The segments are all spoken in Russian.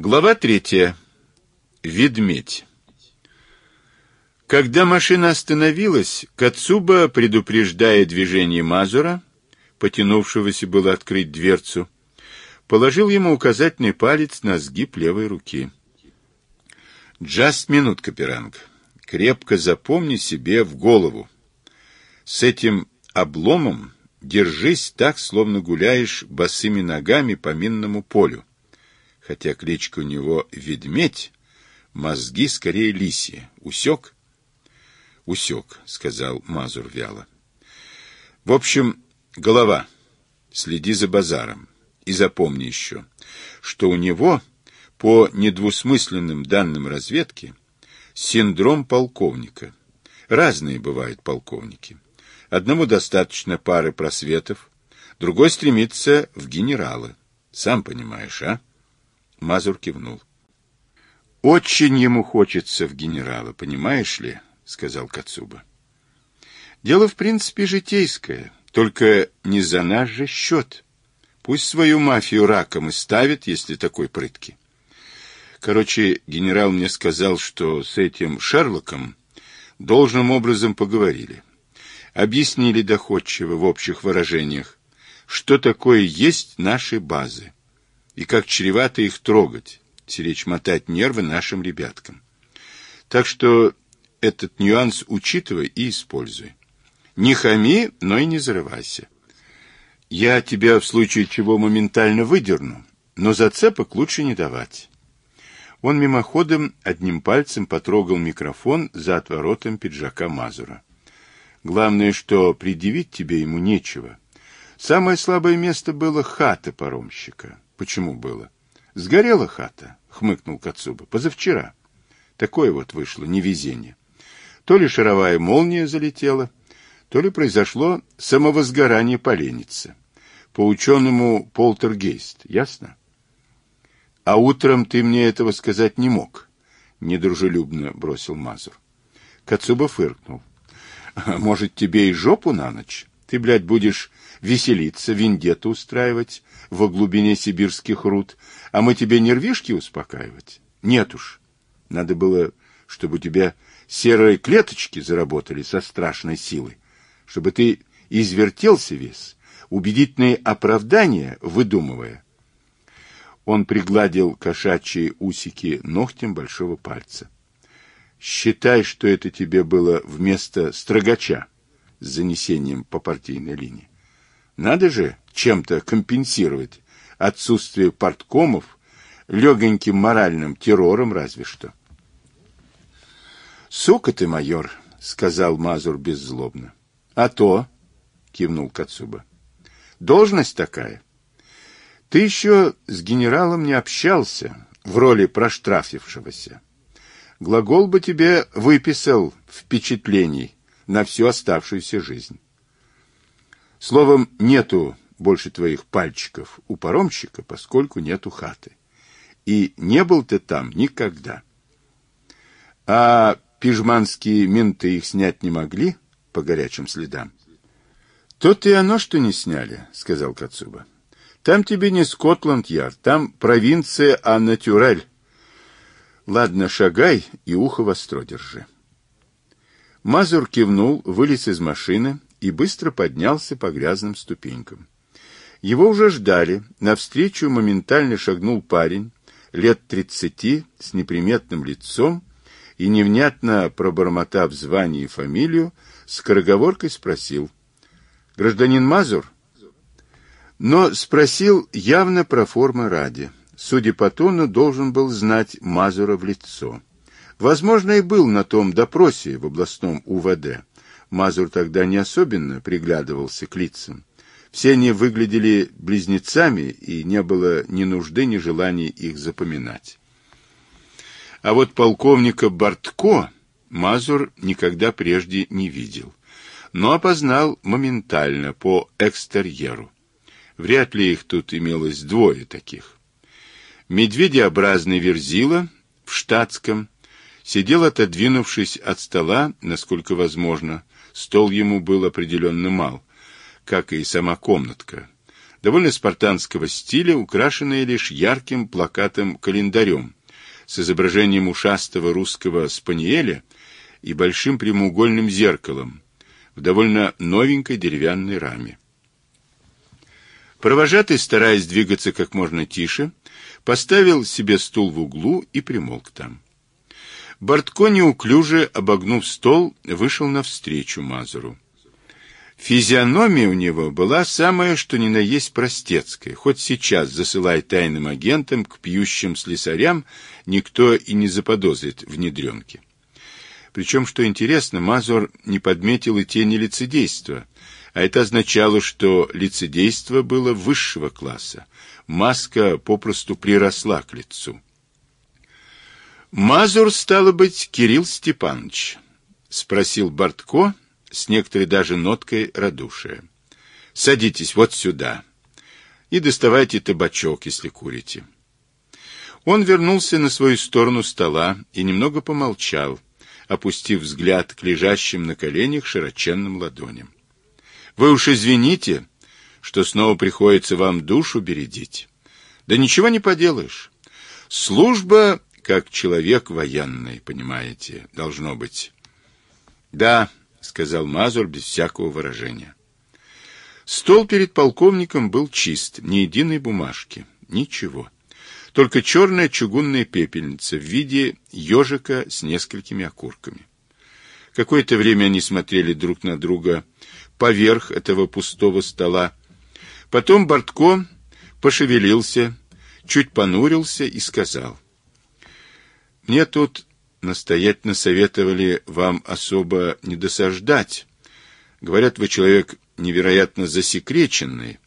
Глава третья. Ведмедь. Когда машина остановилась, Кацуба, предупреждая движение Мазура, потянувшегося было открыть дверцу, положил ему указательный палец на сгиб левой руки. «Джаст минут, Каперанг. Крепко запомни себе в голову. С этим обломом держись так, словно гуляешь босыми ногами по минному полю хотя кличка у него Ведмедь, мозги скорее лисьи. Усек? Усек, сказал Мазур вяло. В общем, голова, следи за базаром. И запомни еще, что у него, по недвусмысленным данным разведки, синдром полковника. Разные бывают полковники. Одному достаточно пары просветов, другой стремится в генералы. Сам понимаешь, а? Мазур кивнул. «Очень ему хочется в генерала, понимаешь ли?» — сказал Кацуба. «Дело, в принципе, житейское, только не за наш же счет. Пусть свою мафию раком и ставит, если такой прытки. Короче, генерал мне сказал, что с этим Шерлоком должным образом поговорили. Объяснили доходчиво в общих выражениях, что такое есть наши базы и как чревато их трогать, сиречь мотать нервы нашим ребяткам. Так что этот нюанс учитывай и используй. Не хами, но и не зарывайся. Я тебя в случае чего моментально выдерну, но зацепок лучше не давать. Он мимоходом одним пальцем потрогал микрофон за отворотом пиджака Мазура. Главное, что предъявить тебе ему нечего. Самое слабое место было хата паромщика. Почему было? Сгорела хата, хмыкнул Кацуба. Позавчера. Такое вот вышло невезение. То ли шаровая молния залетела, то ли произошло самовозгорание поленницы. По ученому полтергейст, ясно? А утром ты мне этого сказать не мог, недружелюбно бросил Мазур. Кацуба фыркнул. Может, тебе и жопу на ночь? Ты, блядь, будешь веселиться, вендетту устраивать во глубине сибирских руд, а мы тебе нервишки успокаивать? Нет уж. Надо было, чтобы у тебя серые клеточки заработали со страшной силой, чтобы ты извертелся весь, убедительные оправдания выдумывая. Он пригладил кошачьи усики ногтем большого пальца. Считай, что это тебе было вместо строгача с занесением по партийной линии. Надо же чем-то компенсировать отсутствие порткомов легоньким моральным террором разве что. «Сука ты, майор!» — сказал Мазур беззлобно. «А то!» — кивнул Кацуба. «Должность такая. Ты еще с генералом не общался в роли проштрафившегося. Глагол бы тебе выписал впечатлений на всю оставшуюся жизнь. Словом, нету больше твоих пальчиков у паромщика, поскольку нету хаты. И не был ты там никогда. А пижманские менты их снять не могли по горячим следам? То-то и оно, что не сняли, сказал Кацуба. Там тебе не Скотланд-Ярд, там провинция Анна-Тюрель. Ладно, шагай и ухо востро держи. Мазур кивнул, вылез из машины, и быстро поднялся по грязным ступенькам. Его уже ждали. Навстречу моментально шагнул парень, лет тридцати, с неприметным лицом, и, невнятно пробормотав звание и фамилию, скороговоркой спросил. «Гражданин Мазур?» Но спросил явно про формы ради. Судя по тону, должен был знать Мазура в лицо. Возможно, и был на том допросе в областном УВД. Мазур тогда не особенно приглядывался к лицам. Все они выглядели близнецами, и не было ни нужды, ни желания их запоминать. А вот полковника Бортко Мазур никогда прежде не видел, но опознал моментально по экстерьеру. Вряд ли их тут имелось двое таких. Медведеобразный верзила в штатском сидел, отодвинувшись от стола, насколько возможно, Стол ему был определенно мал, как и сама комнатка. довольно спартанского стиля, украшенное лишь ярким плакатом-календарем с изображением ушастого русского спаниеля и большим прямоугольным зеркалом в довольно новенькой деревянной раме. Провожатый, стараясь двигаться как можно тише, поставил себе стул в углу и примолк там. Бортко неуклюже, обогнув стол, вышел навстречу Мазуру. Физиономия у него была самая, что ни на есть простецкая. Хоть сейчас, засылая тайным агентам к пьющим слесарям, никто и не заподозрит внедренки. Причем, что интересно, Мазур не подметил и тени лицедейства, а это означало, что лицедейство было высшего класса. Маска попросту приросла к лицу. «Мазур, стало быть, Кирилл Степанович?» — спросил Бортко с некоторой даже ноткой радушия. «Садитесь вот сюда и доставайте табачок, если курите». Он вернулся на свою сторону стола и немного помолчал, опустив взгляд к лежащим на коленях широченным ладоням. «Вы уж извините, что снова приходится вам душу бередить. Да ничего не поделаешь. Служба как человек военный, понимаете, должно быть. Да, сказал Мазур без всякого выражения. Стол перед полковником был чист, ни единой бумажки, ничего. Только черная чугунная пепельница в виде ежика с несколькими окурками. Какое-то время они смотрели друг на друга поверх этого пустого стола. Потом Бортко пошевелился, чуть понурился и сказал — мне тут настоятельно советовали вам особо не досаждать. Говорят, вы человек невероятно засекреченный.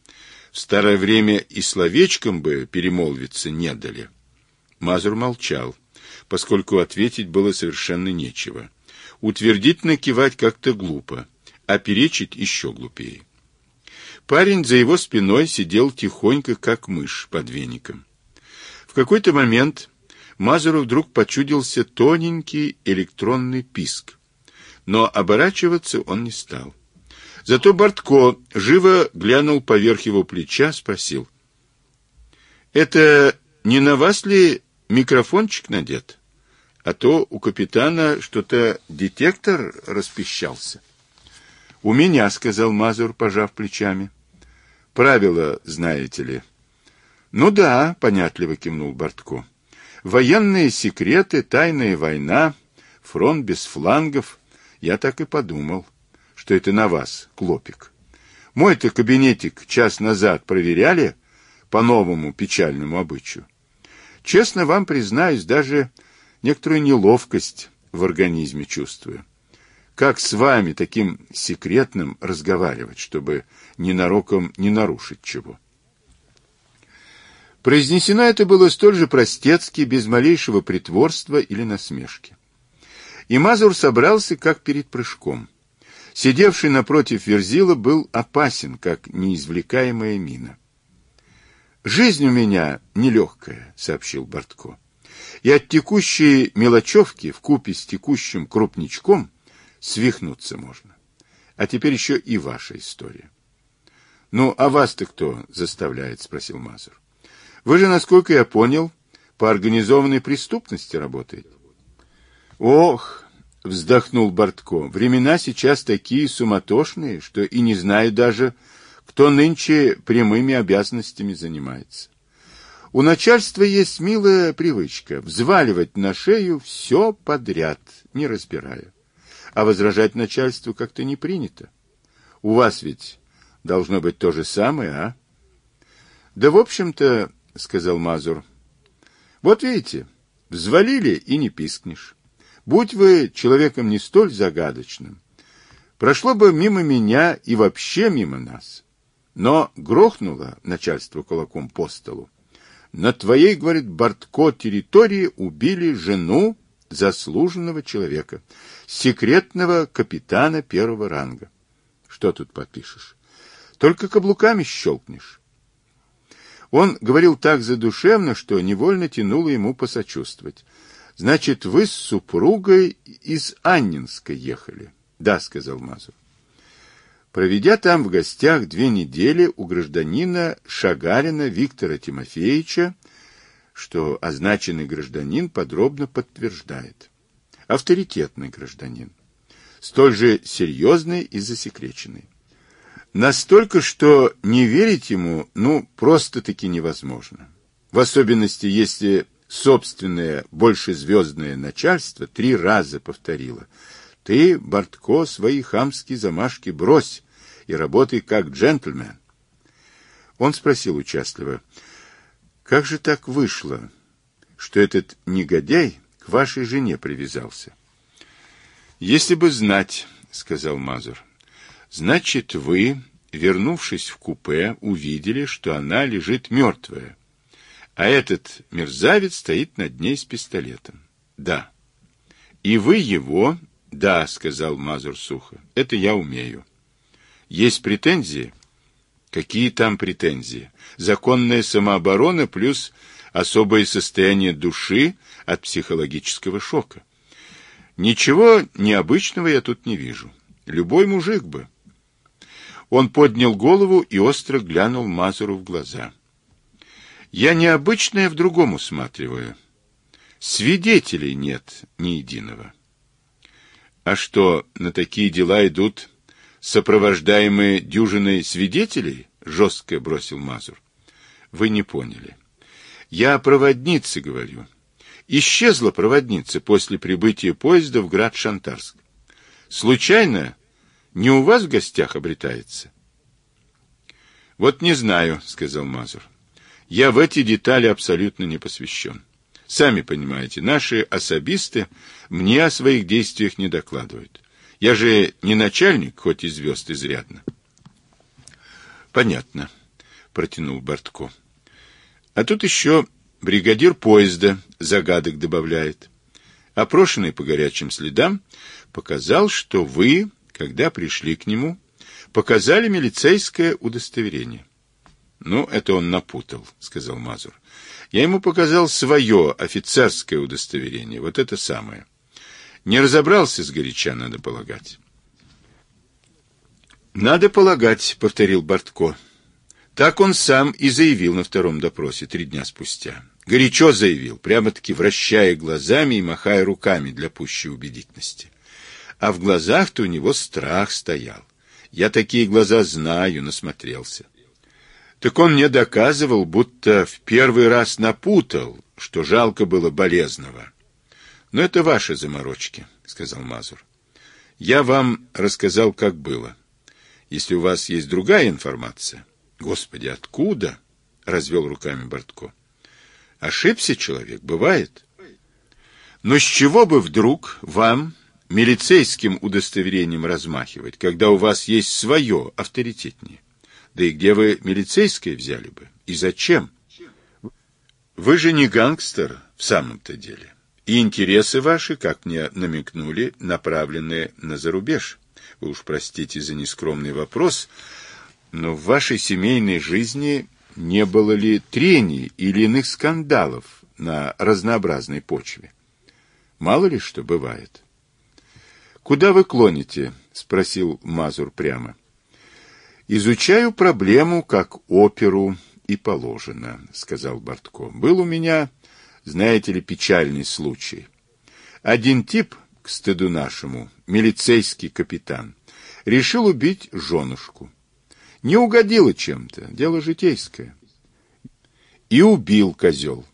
В старое время и словечком бы перемолвиться не дали. Мазур молчал, поскольку ответить было совершенно нечего. Утвердительно кивать как-то глупо, а перечить еще глупее. Парень за его спиной сидел тихонько, как мышь под веником. В какой-то момент Мазуру вдруг почудился тоненький электронный писк. Но оборачиваться он не стал. Зато Бортко живо глянул поверх его плеча, спросил. «Это не на вас ли микрофончик надет? А то у капитана что-то детектор распищался». «У меня», — сказал Мазур, пожав плечами. «Правила знаете ли». «Ну да», — понятливо кивнул Бортко. Военные секреты, тайная война, фронт без флангов. Я так и подумал, что это на вас, Клопик. Мой-то кабинетик час назад проверяли по новому печальному обычаю. Честно вам признаюсь, даже некоторую неловкость в организме чувствую. Как с вами, таким секретным, разговаривать, чтобы ненароком не нарушить чего? Произнесено это было столь же простецки, без малейшего притворства или насмешки. И Мазур собрался, как перед прыжком. Сидевший напротив Верзила был опасен, как неизвлекаемая мина. «Жизнь у меня нелегкая», — сообщил Бортко. «И от текущей мелочевки купе с текущим крупничком свихнуться можно. А теперь еще и ваша история». «Ну, а вас-то кто заставляет?» — спросил Мазур. Вы же, насколько я понял, по организованной преступности работаете. Ох, вздохнул Бортко, времена сейчас такие суматошные, что и не знаю даже, кто нынче прямыми обязанностями занимается. У начальства есть милая привычка взваливать на шею все подряд, не разбирая. А возражать начальству как-то не принято. У вас ведь должно быть то же самое, а? Да, в общем-то, — сказал Мазур. — Вот видите, взвалили и не пискнешь. Будь вы человеком не столь загадочным, прошло бы мимо меня и вообще мимо нас. Но грохнуло начальство кулаком по столу. На твоей, говорит, Бортко территории убили жену заслуженного человека, секретного капитана первого ранга. Что тут подпишешь? Только каблуками щелкнешь. Он говорил так задушевно, что невольно тянуло ему посочувствовать. Значит, вы с супругой из Аннинска ехали? Да, сказал Мазур. Проведя там в гостях две недели у гражданина Шагарина Виктора Тимофеевича, что означенный гражданин подробно подтверждает. Авторитетный гражданин. Столь же серьезный и засекреченный. Настолько, что не верить ему, ну, просто-таки невозможно. В особенности, если собственное большезвездное начальство три раза повторило. Ты, Бортко, свои хамские замашки брось и работай как джентльмен. Он спросил участливо, как же так вышло, что этот негодяй к вашей жене привязался? Если бы знать, сказал Мазур, значит, вы, вернувшись в купе, увидели, что она лежит мертвая а этот мерзавец стоит над ней с пистолетом. Да. И вы его... Да, сказал Мазур сухо. Это я умею. Есть претензии? Какие там претензии? Законная самооборона плюс особое состояние души от психологического шока. Ничего необычного я тут не вижу. Любой мужик бы. Он поднял голову и остро глянул Мазуру в глаза. Я необычное в другом усматриваю. Свидетелей нет ни единого. А что, на такие дела идут сопровождаемые дюжиной свидетелей? Жестко бросил Мазур. Вы не поняли. Я о проводнице говорю. Исчезла проводница после прибытия поезда в град Шантарск. Случайно не у вас в гостях обретается? Вот не знаю, сказал Мазур. Я в эти детали абсолютно не посвящен. Сами понимаете, наши особисты мне о своих действиях не докладывают. Я же не начальник, хоть и звезд изрядно. Понятно, протянул Бортко. А тут еще бригадир поезда загадок добавляет. Опрошенный по горячим следам показал, что вы, когда пришли к нему, показали милицейское удостоверение. Ну, это он напутал, сказал Мазур. Я ему показал свое офицерское удостоверение, вот это самое. Не разобрался с горяча, надо полагать. Надо полагать, повторил Бортко. Так он сам и заявил на втором допросе три дня спустя. Горячо заявил, прямо-таки вращая глазами и махая руками для пущей убедительности. А в глазах-то у него страх стоял. Я такие глаза знаю, насмотрелся. Так он мне доказывал, будто в первый раз напутал, что жалко было болезного. Но это ваши заморочки, сказал Мазур. Я вам рассказал, как было. Если у вас есть другая информация. Господи, откуда? развел руками Бортко. Ошибся человек, бывает. Но с чего бы вдруг вам милицейским удостоверением размахивать, когда у вас есть свое авторитетнее? Да и где вы милицейское взяли бы? И зачем? Вы же не гангстер в самом-то деле. И интересы ваши, как мне намекнули, направлены на зарубеж. Вы уж простите за нескромный вопрос, но в вашей семейной жизни не было ли трений или иных скандалов на разнообразной почве? Мало ли что бывает. «Куда вы клоните?» — спросил Мазур прямо. Изучаю проблему как оперу и положено, сказал Бортко. Был у меня, знаете ли, печальный случай. Один тип, к стыду нашему, милицейский капитан, решил убить женушку. Не угодило чем-то, дело житейское. И убил козел.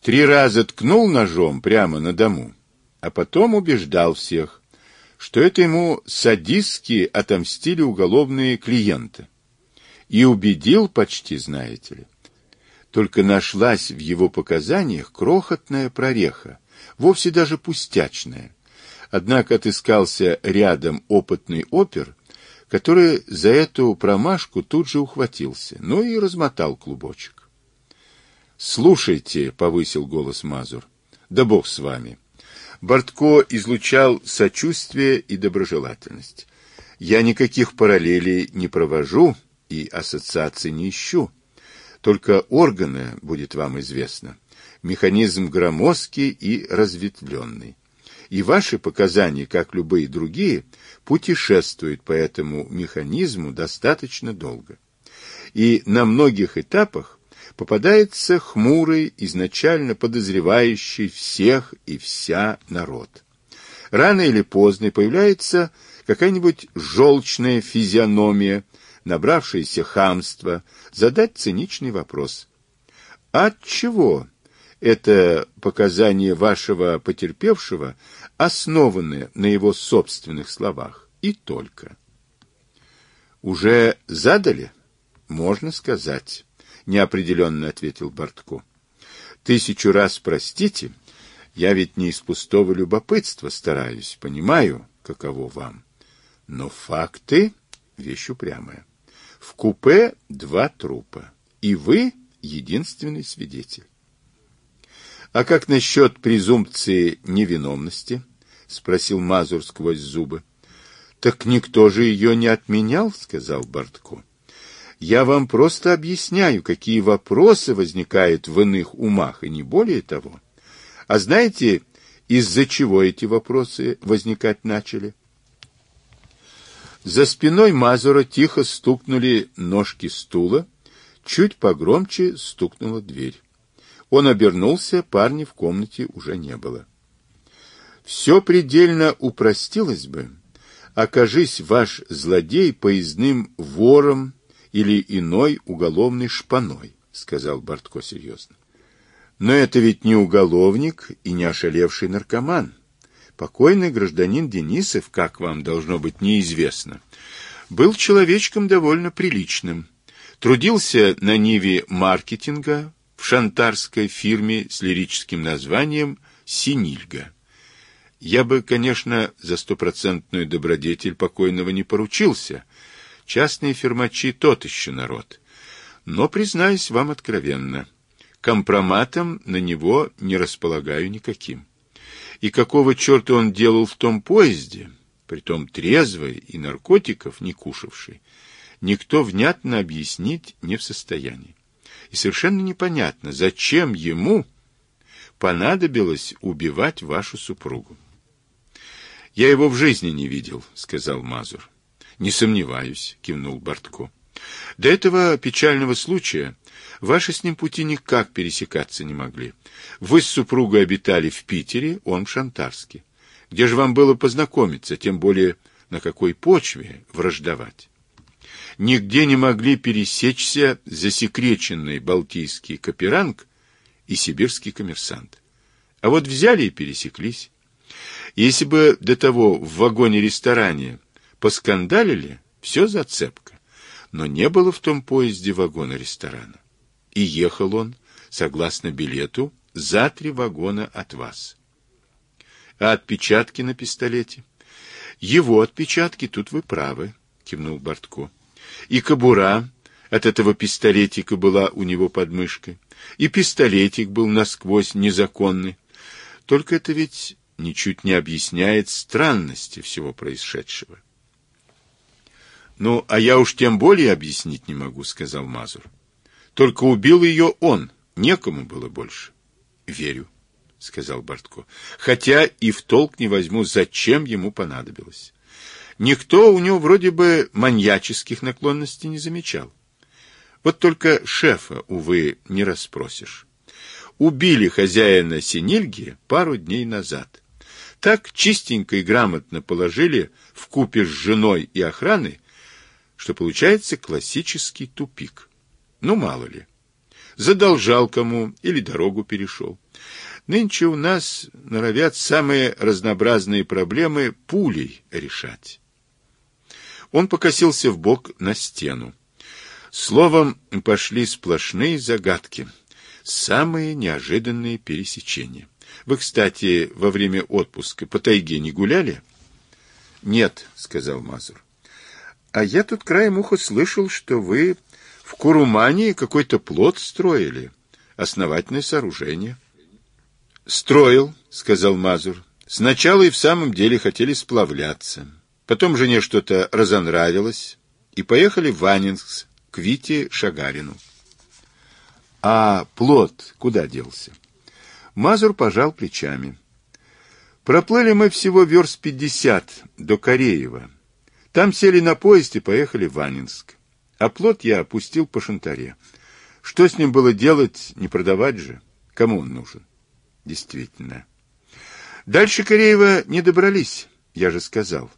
Три раза ткнул ножом прямо на дому, а потом убеждал всех, что это ему садистски отомстили уголовные клиенты. И убедил почти, знаете ли. Только нашлась в его показаниях крохотная прореха, вовсе даже пустячная. Однако отыскался рядом опытный опер, который за эту промашку тут же ухватился, ну и размотал клубочек. «Слушайте», — повысил голос Мазур, — «да бог с вами. Бортко излучал сочувствие и доброжелательность. Я никаких параллелей не провожу и ассоциаций не ищу. Только органы, будет вам известно, механизм громоздкий и разветвленный. И ваши показания, как любые другие, путешествуют по этому механизму достаточно долго. И на многих этапах попадается хмурый, изначально подозревающий всех и вся народ. Рано или поздно появляется какая-нибудь желчная физиономия, набравшаяся хамства, задать циничный вопрос. От чего это показания вашего потерпевшего основаны на его собственных словах и только? Уже задали? Можно сказать, неопределенно ответил Бортко. Тысячу раз простите, я ведь не из пустого любопытства стараюсь, понимаю, каково вам. Но факты — вещь упрямая. В купе два трупа, и вы единственный свидетель. А как насчет презумпции невиновности? спросил Мазур сквозь зубы. Так никто же ее не отменял, сказал Бортко. Я вам просто объясняю, какие вопросы возникают в иных умах, и не более того. А знаете, из-за чего эти вопросы возникать начали? За спиной Мазура тихо стукнули ножки стула, чуть погромче стукнула дверь. Он обернулся, парня в комнате уже не было. Все предельно упростилось бы, окажись ваш злодей поездным вором или иной уголовной шпаной, сказал Бортко серьезно. Но это ведь не уголовник и не ошалевший наркоман. Покойный гражданин Денисов, как вам должно быть неизвестно, был человечком довольно приличным. Трудился на ниве маркетинга в шантарской фирме с лирическим названием «Синильга». Я бы, конечно, за стопроцентную добродетель покойного не поручился. Частные фирмачи тот еще народ. Но, признаюсь вам откровенно, компроматом на него не располагаю никаким. И какого черта он делал в том поезде, притом трезвый и наркотиков не кушавший, никто внятно объяснить не в состоянии. И совершенно непонятно, зачем ему понадобилось убивать вашу супругу. Я его в жизни не видел, сказал Мазур. Не сомневаюсь, кивнул Бортко. До этого печального случая ваши с ним пути никак пересекаться не могли. Вы с супругой обитали в Питере, он в Шантарске. Где же вам было познакомиться, тем более на какой почве враждовать? Нигде не могли пересечься засекреченный балтийский каперанг и сибирский коммерсант. А вот взяли и пересеклись. Если бы до того в вагоне-ресторане поскандалили, все зацепка но не было в том поезде вагона ресторана. И ехал он, согласно билету, за три вагона от вас. А отпечатки на пистолете? Его отпечатки, тут вы правы, кивнул Бортко. И кобура от этого пистолетика была у него под мышкой. И пистолетик был насквозь незаконный. Только это ведь ничуть не объясняет странности всего происшедшего. Ну, а я уж тем более объяснить не могу, сказал Мазур. Только убил ее он, некому было больше. Верю, сказал Бортко. Хотя и в толк не возьму, зачем ему понадобилось. Никто у него вроде бы маньяческих наклонностей не замечал. Вот только шефа, увы, не расспросишь. Убили хозяина Синильги пару дней назад. Так чистенько и грамотно положили в купе с женой и охраной, что получается классический тупик. Ну, мало ли. Задолжал кому или дорогу перешел. Нынче у нас норовят самые разнообразные проблемы пулей решать. Он покосился в бок на стену. Словом, пошли сплошные загадки, самые неожиданные пересечения. Вы, кстати, во время отпуска по тайге не гуляли? Нет, сказал Мазур. А я тут краем уха слышал, что вы в Курумании какой-то плод строили, основательное сооружение. Строил, сказал Мазур. Сначала и в самом деле хотели сплавляться. Потом жене что-то разонравилось, и поехали в Ванинск к Вите Шагарину. А плод куда делся? Мазур пожал плечами. Проплыли мы всего верст пятьдесят до Кореева. Там сели на поезд и поехали в Анинск. А плод я опустил по шантаре. Что с ним было делать, не продавать же? Кому он нужен? Действительно. Дальше Кореева не добрались, я же сказал.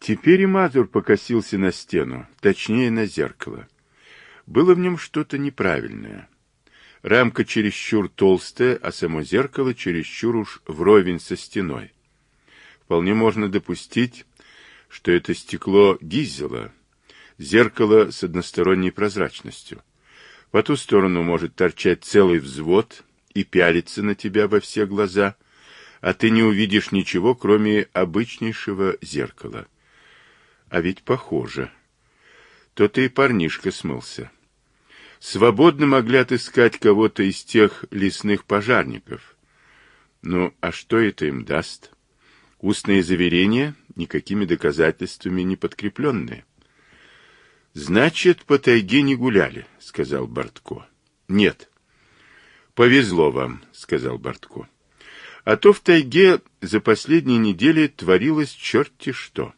Теперь и Мазур покосился на стену, точнее на зеркало. Было в нем что-то неправильное. Рамка чересчур толстая, а само зеркало чересчур уж вровень со стеной. Вполне можно допустить, что это стекло Гизела, зеркало с односторонней прозрачностью. По ту сторону может торчать целый взвод и пялиться на тебя во все глаза, а ты не увидишь ничего, кроме обычнейшего зеркала. А ведь похоже. То-то и парнишка смылся. Свободно могли отыскать кого-то из тех лесных пожарников. Ну, а что это им даст? Устные заверения, никакими доказательствами не подкрепленные. Значит, по тайге не гуляли, сказал Бортко. Нет. Повезло вам, сказал Бортко. А то в тайге за последние недели творилось черти что.